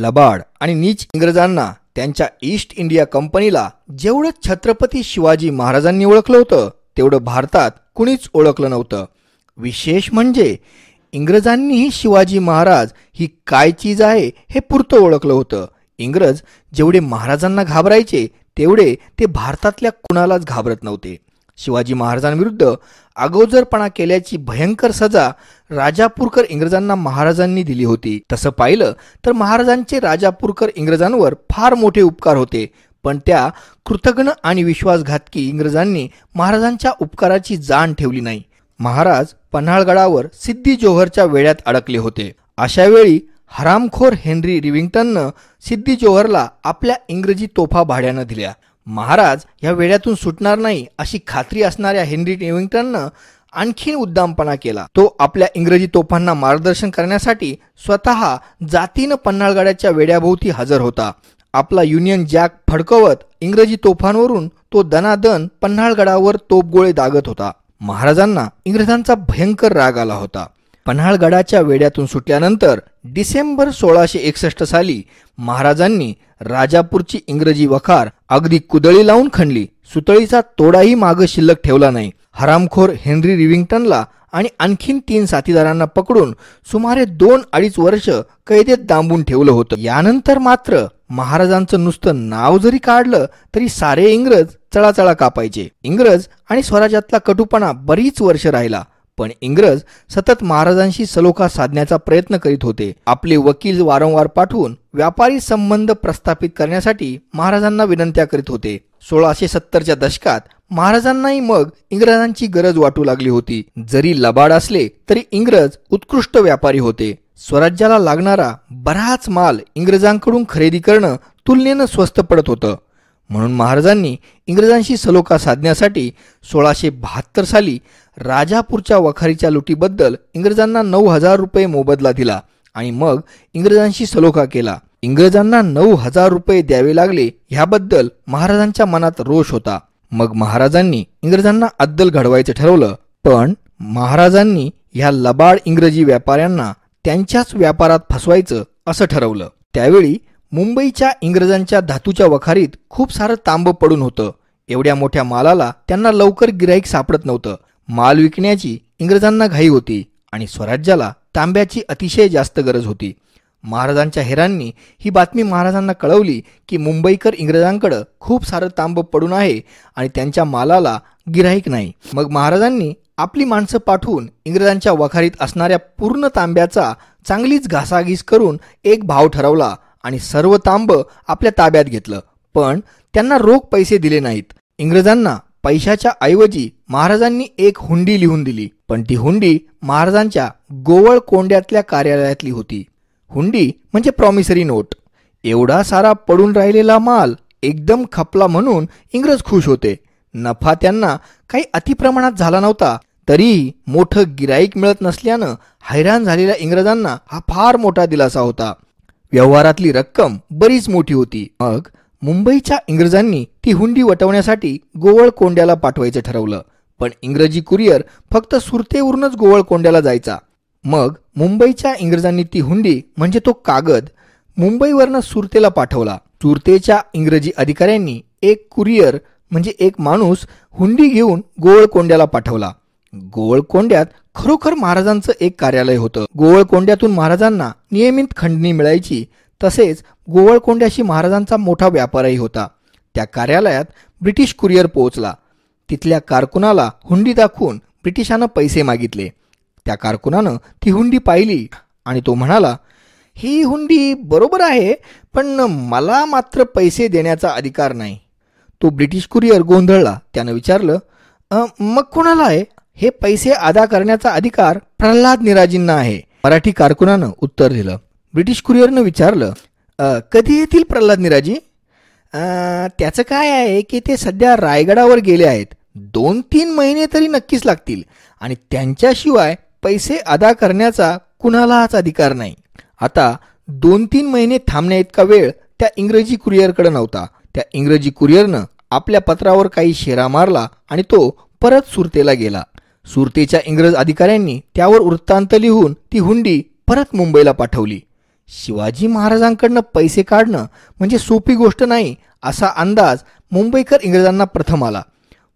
लबाड आणि नीच इंग्रजांना त्यांच्या ईस्ट इंडिया कंपनीला जेवढं छत्रपती शिवाजी महाराजांनी ओळखलं होतं तेवढं भारतात कुणीच ओळखलं नव्हतं. विशेष म्हणजे इंग्रजांनीही शिवाजी महाराज ही काय चीज आहे हे पुरतं ओळखलं होतं. इंग्रज जेवढे महाराजांना घाबरायचे तेवढे ते भारतातल्या कुणालाच घाबरत नव्हते. शिवाजी महाराजांविरुद्ध अगोदरपणा केल्याची भयंकर सजा राजापूरकर इंग्रजांना महाराजांनी दिली होती. तसं पाहिलं तर महाराजांचे राजापूरकर इंग्रजांवर फार मोठे उपकार होते. पण त्या कृतज्ञ आणि विश्वासघातकी इंग्रजांनी महाराजांच्या उपकाराची जाण ठेवली नाही. महाराज पन्हाळगडावर सिद्धी जोहरच्या वेळ्यात अडकले होते. अशा वेळी हरामखोर हेनरी रिविंग्टननं सिद्धी जोहरला आपल्या इंग्रजी तोफा भाड्यानं दिल्या. महाराज या वेड्यातून सुटणार नाही अशी खात्री असणाऱ्या हेनरी टेविंग्टननं आणखीन उद्दामपणा केला. तो आपल्या इंग्रजी तोफांना मार्गदर्शन करण्यासाठी स्वतः जातीनं पन्हाळगडाच्या वेड्याभोवती हजर होता. आपला युनियन जॅक फडकवत इंग्रजी तोफांवरून तो दनादन पन्हाळगडावर तोपगोळे दागत होता. महाराजांना इंग्रजांचा भयंकर राग आला होता. पन्हाळगडाच्या वेड्यातून सुटल्यानंतर डिसेंबर सोळाशे एकसष्ट साली महाराजांनी राजापूरची इंग्रजी वखार अगदी कुदळी लावून खणली. सुतळीचा तोडाही माग शिल्लक ठेवला नाही. हरामखोर हेनरी रिविंग्टनला आणि आणखीन तीन साथीदारांना पकडून सुमारे दोन अडीच वर्ष कैदेत दांबून ठेवलं होतं. यानंतर मात्र महाराजांचं नुसतं नाव जरी काढलं तरी सारे इंग्रज चळाचळा कापायचे. इंग्रज आणि स्वराज्यातला कटुपणा बरीच वर्ष राहिला. पण इंग्रज सतत महाराजांशी सलोखा साधण्याचा प्रयत्न करीत होते. आपले वकील वारंवार पाठवून व्यापारी संबंध प्रस्थापित करण्यासाठी महाराजांना विनंत्या करीत होते. सोळाशे सत्तरच्या दशकात महाराजांनाही मग इंग्रजांची गरज वाटू लागली होती. जरी लबाड असले तरी इंग्रज उत्कृष्ट व्यापारी होते. स्वराज्याला लागणारा बराच माल इंग्रजांकडून खरेदी करणं तुलनेनं स्वस्त पडत होतं. म्हणून महाराजांनी इंग्रजांशी सलोखा साधण्यासाठी सोळाशे बहात्तर साली राजापूरच्या वखारीच्या लुटीबद्दल इंग्रजांना नऊ हजार रुपये मोबदला दिला आणि मग इंग्रजांशी सलोखा केला. इंग्रजांना नऊ हजार रुपये द्यावे लागले ह्याबद्दल महाराजांच्या मनात रोष होता. मग महाराजांनी इंग्रजांना अद्दल घडवायचं ठरवलं. पण महाराजांनी ह्या लबाड इंग्रजी व्यापाऱ्यांना त्यांच्याच व्यापारात फसवायचं असं ठरवलं. त्यावेळी मुंबईच्या इंग्रजांच्या धातूच्या वखारीत खूप सारं तांब पडून होतं. एवढ्या मोठ्या मालाला त्यांना लवकर गिराईक सापडत नव्हतं. माल विकण्याची इंग्रजांना घाई होती आणि स्वराज्याला तांब्याची अतिशय जास्त गरज होती. महाराजांच्या हेरांनी ही बातमी महाराजांना कळवली की मुंबईकर इंग्रजांकडं खूप सारं तांब पडून आहे आणि त्यांच्या मालाला गिराईक नाही. मग महाराजांनी आपली माणसं पाठवून इंग्रजांच्या वखारीत असणाऱ्या पूर्ण तांब्याचा चांगलीच घासाघीस करून एक भाव ठरवला. आणि सर्व तांब आपल्या ताब्यात घेतलं. पण त्यांना रोख पैसे दिले नाहीत. इंग्रजांना पैशाच्या ऐवजी महाराजांनी एक हुंडी लिहून दिली. पण ती हुंडी महाराजांच्या गोवळ कोंड्यातल्या कार्यालयातली होती. हुंडी म्हणजे प्रॉमिसरी नोट एवढा सारा पडून राहिलेला माल एकदम खपला म्हणून इंग्रज खुश होते. नफा त्यांना काही अतिप्रमाणात झाला नव्हता. तरीही मोठं गिराईक मिळत नसल्यानं हैराण झालेल्या इंग्रजांना हा फार मोठा दिलासा होता. व्यवहारातली रक्कम बरीच मोठी होती. मग मुंबईच्या इंग्रजांनी ती हुंडी वटवण्यासाठी गोवळकोंड्याला पाठवायचं ठरवलं. पण इंग्रजी कुरिअर फक्त सुरतेवरूनच गोवळकोंड्याला जायचा. मग मुंबईच्या इंग्रजांनी ती हुंडी म्हणजे तो कागद मुंबईवरनं सुरतेला पाठवला. सुरतेच्या इंग्रजी अधिकाऱ्यांनी एक कुरिअर म्हणजे एक माणूस हुंडी घेऊन गोवळकोंड्याला पाठवला. गोवळकोंड्यात खरोखर महाराजांचं एक कार्यालय होतं. गोवळकोंड्यातून महाराजांना नियमित खंडणी मिळायची. तसेच गोवळकोंड्याशी महाराजांचा मोठा व्यापारही होता. त्या कार्यालयात ब्रिटिश कुरिअर पोहोचला. तिथल्या कारकुनाला हुंडी दाखवून ब्रिटिशानं पैसे मागितले. त्या कारकुनानं ती हुंडी पाहिली आणि तो म्हणाला ही हुंडी बरोबर आहे पण मला मात्र पैसे देण्याचा अधिकार नाही. तो ब्रिटिश कुरिअर गोंधळला. त्यानं विचारलं मग कोणाला आहे? हे पैसे अदा करण्याचा अधिकार प्रल्हाद निराजींना आहे. मराठी कारकुनानं उत्तर दिलं. ब्रिटिश कुरिअरनं विचारलं कधी येतील प्रल्हाद निराजी? त्याचं काय आहे की ते सध्या रायगडावर गेले आहेत. दोन तीन महिने तरी नक्कीच लागतील आणि त्यांच्याशिवाय पैसे अदा करण्याचा कुणालाच अधिकार नाही. आता दोन तीन महिने थांबण्या इतका वेळ त्या इंग्रजी कुरिअरकडे नव्हता. त्या इंग्रजी कुरिअरनं आपल्या पत्रावर काही शेरा मारला आणि तो परत सुरतेला गेला. सुरतेच्या इंग्रज अधिकाऱ्यांनी त्यावर वृत्तांत लिहून ती हुंडी परत मुंबईला पाठवली. शिवाजी महाराजांकडनं पैसे काढणं म्हणजे सोपी गोष्ट नाही असा अंदाज मुंबईकर इंग्रजांना प्रथम आला.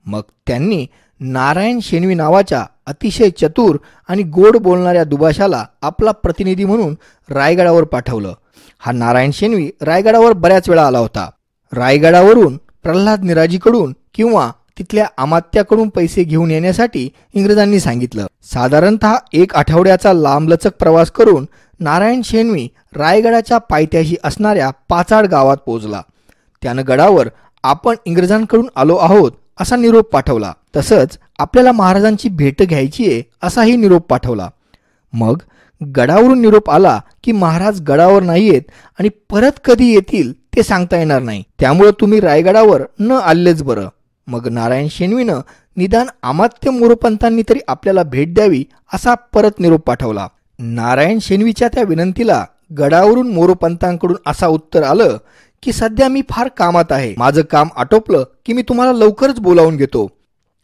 मग त्यांनी नारायण शेणवी नावाच्या अतिशय चतुर आणि गोड बोलणाऱ्या दुभाषाला आपला प्रतिनिधी म्हणून रायगडावर पाठवलं. हा नारायण शेणवी रायगडावर बऱ्याच वेळा आला होता. रायगडावरून प्रल्हाद निराजीकडून किंवा तिथल्या अमात्याकडून पैसे घेऊन येण्यासाठी इंग्रजांनी सांगितलं. साधारणतः एक आठवड्याचा लांबलचक प्रवास करून नारायण शेणवी रायगडाच्या पायथ्याशी असणाऱ्या पाचाड गावात पोहोचला. त्यानं गडावर आपण इंग्रजांकडून आलो आहोत असा निरोप पाठवला. तसंच आपल्याला महाराजांची भेट घ्यायची आहे असाही निरोप पाठवला. मग गडावरून निरोप आला की महाराज गडावर नाहीयेत आणि परत कधी येतील ते सांगता येणार नाही. त्यामुळं तुम्ही रायगडावर न आलेच बरं. मग नारायण शेणवीनं निदान अमात्य मोरोपंतांनी तरी आपल्याला भेट द्यावी असा परत निरोप पाठवला. नारायण शेणवीच्या त्या विनंतीला गडावरून मोरोपंतांकडून असा उत्तर आलं की सध्या मी फार कामात आहे. माझं काम आटोपलं की मी तुम्हाला लवकरच बोलावून घेतो.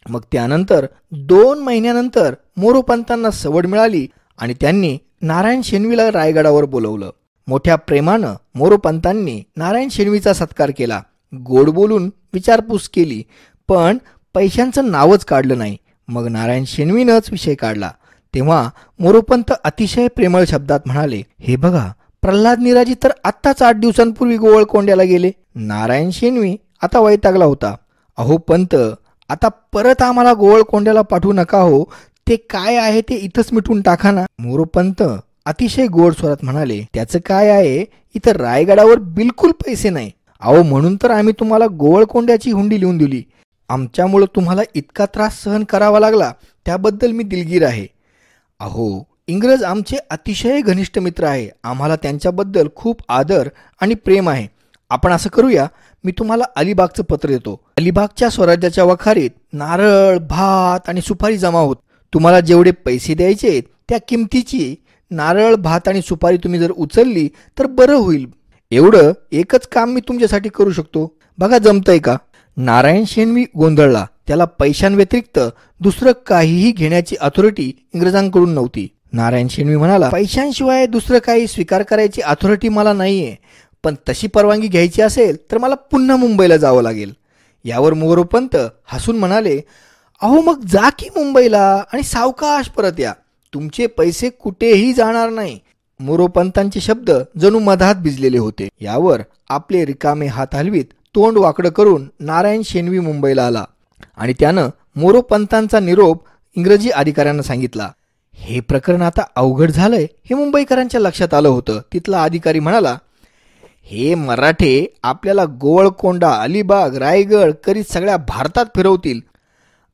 मग त्यानंतर दोन महिन्यानंतर मोरोपंतांना सवड मिळाली आणि त्यांनी नारायण शेणवीला रायगडावर बोलवलं. मोठ्या प्रेमानं मोरोपंतांनी नारायण शेणवीचा सत्कार केला. गोड बोलून विचारपूस केली. पण पैशांचं नावच काढलं नाही. मग नारायण शेणवीनंच विषय काढला. तेव्हा मोरोपंत अतिशय प्रेमळ शब्दात म्हणाले हे बघा प्रल्हाद निराजी तर आत्ताच आठ दिवसांपूर्वी गोवळकोंड्याला गेले. नारायण शेणवी आता वैतागला होता. अहो पंत आता परत आम्हाला गोवळकोंड्याला पाठवू नका हो. ते काय आहे ते इथंच मिटून टाका ना. मोरोपंत अतिशय गोड स्वरात म्हणाले त्याचं काय आहे? इथं रायगडावर बिलकुल पैसे नाही. अहो म्हणून तर आम्ही तुम्हाला गोवळकोंड्याची हुंडी लिहून दिली. आमच्यामुळं तुम्हाला इतका त्रास सहन करावा लागला त्याबद्दल मी दिलगीर आहे. अहो इंग्रज आमचे अतिशय घनिष्ठ मित्र आहे. आम्हाला त्यांच्याबद्दल खूप आदर आणि प्रेम आहे. आपण असं करूया मी तुम्हाला अलिबागचं पत्र देतो. अलिबागच्या स्वराज्याच्या वखारीत नारळ भात आणि सुपारी जमा होत. तुम्हाला जेवढे पैसे द्यायचे त्या किमतीची नारळ भात आणि सुपारी तुम्ही जर उचलली तर बरं होईल. एवढं एकच काम मी तुमच्यासाठी करू शकतो. बघा जमतंय का? नारायण शेणवी गोंधळला. त्याला पैशांव्यतिरिक्त दुसरं काहीही घेण्याची अथॉरिटी इंग्रजांकडून नव्हती. नारायण शेणवी म्हणाला पैशांशिवाय दुसरं काही स्वीकार करायची अथॉरिटी मला नाहीये. पण तशी परवानगी घ्यायची असेल तर मला पुन्हा मुंबईला जावं लागेल. यावर मोरोपंत हसून म्हणाले अहो मग जा की मुंबईला आणि सावकाश परत या. तुमचे पैसे कुठेही जाणार नाही. मोरोपंतांचे शब्द जणू मधात भिजलेले होते. यावर आपले रिकामे हात हलवीत तोंड वाकडं करून नारायण शेणवी मुंबईला आला आणि त्यानं मोरोपंतांचा निरोप इंग्रजी अधिकाऱ्यांना सांगितला. हे प्रकरण आता अवघड झालंय हे मुंबईकरांच्या लक्षात आलं होतं. तिथला अधिकारी म्हणाला हे मराठे आपल्याला गोवळकोंडा अलिबाग रायगड करीत सगळ्या भारतात फिरवतील.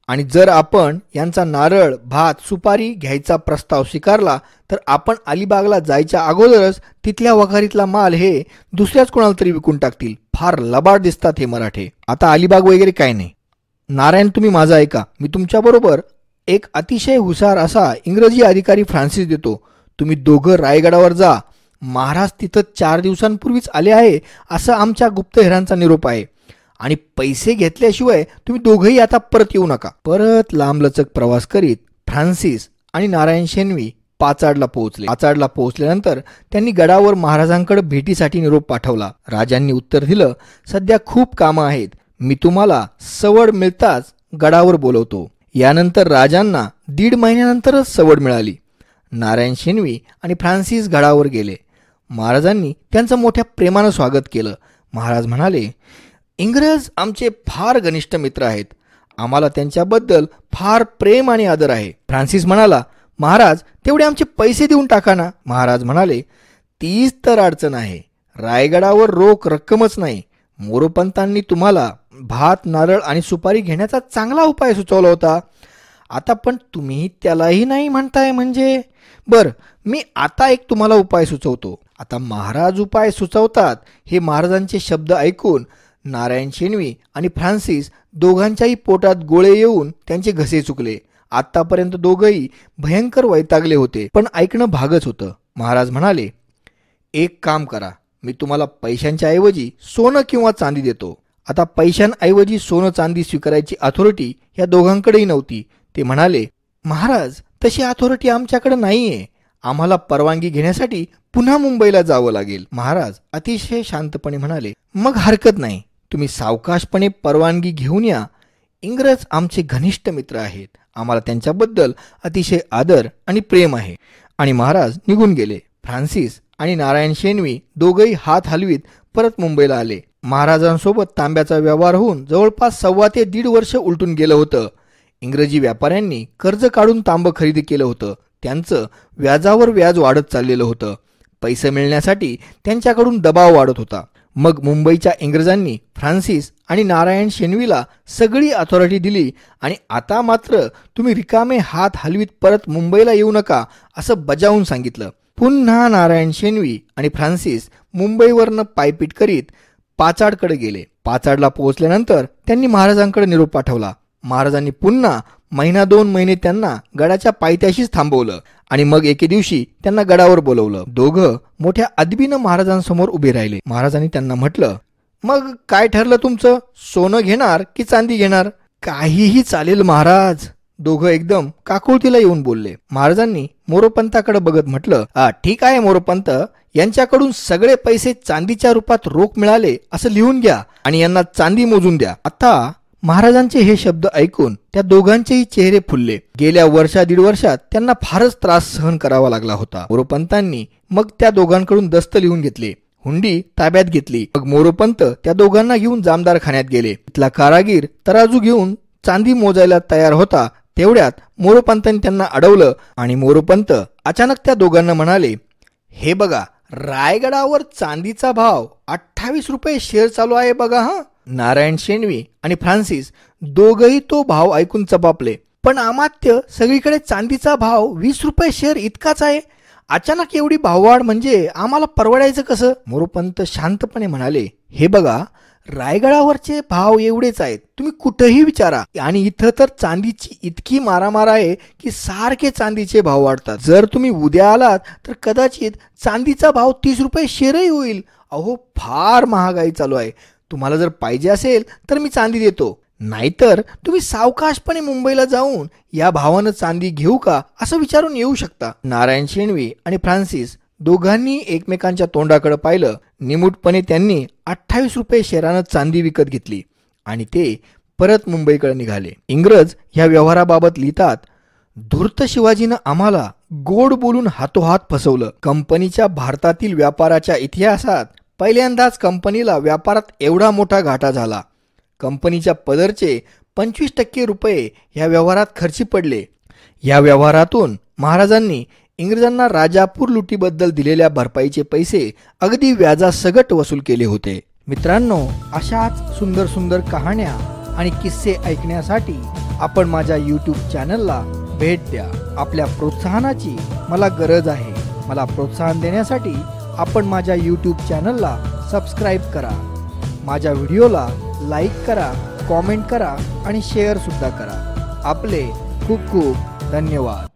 आणि जर आपण यांचा नारळ भात सुपारी घ्यायचा प्रस्ताव स्वीकारला तर आपण अलिबागला जायच्या अगोदरच तिथल्या वखारीतला माल हे दुसऱ्याच कोणाला तरी विकून टाकतील. फार लबाड दिसतात हे मराठे. आता अलिबाग वगैरे काय नाही. नारायण तुम्ही माझा ऐका. मी तुमच्याबरोबर एक अतिशय हुशार असा इंग्रजी अधिकारी फ्रान्सिस देतो. तुम्ही दोघं रायगडावर जा. महाराज तिथं चार दिवसांपूर्वीच आले आहे असं आमच्या गुप्तहेरांचा निरोप आहे. आणि पैसे घेतल्याशिवाय तुम्ही दोघंही आता परत येऊ नका. परत लांबलचक प्रवास करीत फ्रान्सिस आणि नारायण शेनवी पाचाडला पोहोचले. पाचाडला पोहोचल्यानंतर त्यांनी गडावर महाराजांकडे भेटीसाठी निरोप पाठवला. राजांनी उत्तर दिलं सध्या खूप कामं आहेत. मी तुम्हाला सवड मिळताच गडावर बोलवतो. यानंतर राजांना दीड महिन्यानंतरच सवड मिळाली. नारायण शेनवी आणि फ्रान्सिस गडावर गेले. महाराजांनी त्यांचं मोठ्या प्रेमानं स्वागत केलं. महाराज म्हणाले इंग्रज आमचे फार घनिष्ठ मित्र आहेत. आम्हाला त्यांच्याबद्दल फार प्रेम आणि आदर आहे. फ्रान्सिस म्हणाला महाराज तेवढे आमचे पैसे देऊन टाका ना. महाराज म्हणाले तीच तर अडचण आहे. रायगडावर रोख रक्कमच नाही. मोरोपंतांनी तुम्हाला भात नारळ आणि सुपारी घेण्याचा चांगला उपाय सुचवला होता. आता पण तुम्ही त्यालाही नाही म्हणताय म्हणजे? बर मी आता एक तुम्हाला उपाय सुचवतो. आता महाराज उपाय सुचवतात. हे महाराजांचे शब्द ऐकून नारायण शेणवी आणि फ्रान्सिस दोघांच्याही पोटात गोळे येऊन त्यांचे घसे चुकले. आतापर्यंत दोघंही भयंकर वैतागले होते पण ऐकणं भागच होतं. महाराज म्हणाले एक काम करा मी तुम्हाला पैशांच्या ऐवजी सोनं किंवा चांदी देतो. आता पैशांऐवजी सोनं चांदी स्वीकारायची अथॉरिटी या दोघांकडेही नव्हती. ते म्हणाले महाराज तशी अथॉरिटी आमच्याकडे नाहीये. आम्हाला परवानगी घेण्यासाठी पुन्हा मुंबईला जावं लागेल. महाराज अतिशय शांतपणे म्हणाले मग हरकत नाही. तुम्ही सावकाशपणे परवानगी घेऊन या. इंग्रज आमचे घनिष्ठ मित्र आहेत. आम्हाला त्यांच्याबद्दल अतिशय आदर आणि प्रेम आहे. आणि महाराज निघून गेले. फ्रान्सिस आणि नारायण शेनवी दोघंही हात हलवीत परत मुंबईला आले. महाराजांसोबत तांब्याचा व्यवहार होऊन जवळपास सव्वा ते दीड वर्ष उलटून गेलं होतं. इंग्रजी व्यापाऱ्यांनी कर्ज काढून तांबं खरेदी केलं होतं. त्यांचं व्याजावर व्याज वाढत चाललेलं होतं. पैसे मिळण्यासाठी त्यांच्याकडून दबाव वाढत होता. मग मुंबईच्या इंग्रजांनी फ्रान्सिस आणि नारायण शेनवीला सगळी अथॉरिटी दिली आणि आता मात्र तुम्ही रिकामे हात हलवीत परत मुंबईला येऊ नका असं बजावून सांगितलं. पुन्हा नारायण शेनवी आणि फ्रान्सिस मुंबईवरनं पायपीट करीत पाचाडकडे गेले. पाचाडला पोहोचल्यानंतर त्यांनी महाराजांकडे निरोप पाठवला. महाराजांनी पुन्हा महिना दोन महिने त्यांना गडाच्या पायथ्याशीच थांबवलं. आणि मग एके दिवशी त्यांना गडावर बोलवलं. दोघं मोठ्या अदबीनं महाराजांसमोर उभे राहिले. महाराजांनी त्यांना म्हटलं मग काय ठरलं तुमचं? सोनं घेणार की चांदी घेणार? काहीही चालेल महाराज. दोघं एकदम काकुळतीला येऊन बोलले. महाराजांनी मोरोपंताकडे बघत म्हटलं ठीक आहे मोरोपंत. यांच्याकडून सगळे पैसे चांदीच्या रूपात रोख मिळाले असं लिहून घ्या आणि यांना चांदी मोजून द्या. आता महाराजांचे हे शब्द ऐकून त्या दोघांचेही चेहरे फुलले. गेल्या वर्षा दीड वर्षात त्यांना फारच त्रास सहन करावा लागला होता. मोरोपंतांनी मग त्या दोघांकडून दस्त लिहून घेतले. हुंडी ताब्यात घेतली. मग मोरोपंत त्या दोघांना घेऊन जामदार खाण्यात गेले. तिथला कारागीर तराजू घेऊन चांदी मोजायला तयार होता. तेवढ्यात मोरोपंतांनी त्यांना अडवलं आणि मोरोपंत अचानक त्या दोघांना म्हणाले हे बघा रायगडावर चांदीचा भाव अठ्ठावीस रुपये शेअर चालू आहे बघा हा. नारायण शेणवी आणि फ्रान्सिस दोघही तो भाव ऐकून चपापले पण अमात्य सगळीकडे चांदीचा भाव वीस रुपये शेअर इतकाच आहे. अचानक एवढी भाववाढ म्हणजे आम्हाला परवडायचं कसं? मोरोपंत शांतपणे म्हणाले हे बघा रायगडावरचे भाव एवढेच आहेत. तुम्ही कुठेही विचारा. आणि इथं तर चांदीची इतकी मारामार आहे की सारखे चांदीचे भाव वाढतात. जर तुम्ही उद्या आलात तर कदाचित चांदीचा भाव तीस रुपये शेरही होईल. अहो फार महागाई चालू आहे. तुम्हाला जर पाहिजे असेल तर मी चांदी देतो. नाहीतर तुम्ही सावकाशपणे मुंबईला जाऊन या भावानं चांदी घेऊ का असं विचारून येऊ शकता. नारायण शेणवी आणि फ्रान्सिस दोघांनी एकमेकांच्या तोंडाकडे पाहिलं. निमूटपणे त्यांनी अठ्ठावीस रुपये शेरानं चांदी विकत घेतली आणि ते परत मुंबईकडे निघाले. इंग्रज ह्या व्यवहाराबाबत लिहितात धूर्त शिवाजीनं आम्हाला गोड बोलून हातोहात फसवलं. कंपनीच्या भारतातील व्यापाराच्या इतिहासात पहिल्यांदाच कंपनीला व्यापारात एवढा मोठा घाटा झाला. कंपनीच्या पदरचे पंचवीस टक्के रुपये या व्यवहारात खर्ची पडले. या व्यवहारातून महाराजांनी इंग्रजांना राजापूर लुटीबद्दल दिलेल्या भरपाईचे पैसे अगदी व्याजासगट वसूल केले होते. मित्रांनो अशाच सुंदर सुंदर कहाण्या आणि किस्से ऐकण्यासाठी आपण माझ्या यूट्यूब चॅनलला भेट द्या. आपल्या प्रोत्साहनाची मला गरज आहे. मला प्रोत्साहन देण्यासाठी आपण माझ्या यूट्यूब चॅनलला सबस्क्राईब करा. माझ्या व्हिडिओला लाईक करा कॉमेंट करा आणि शेअरसुद्धा करा. आपले खूप खूप धन्यवाद.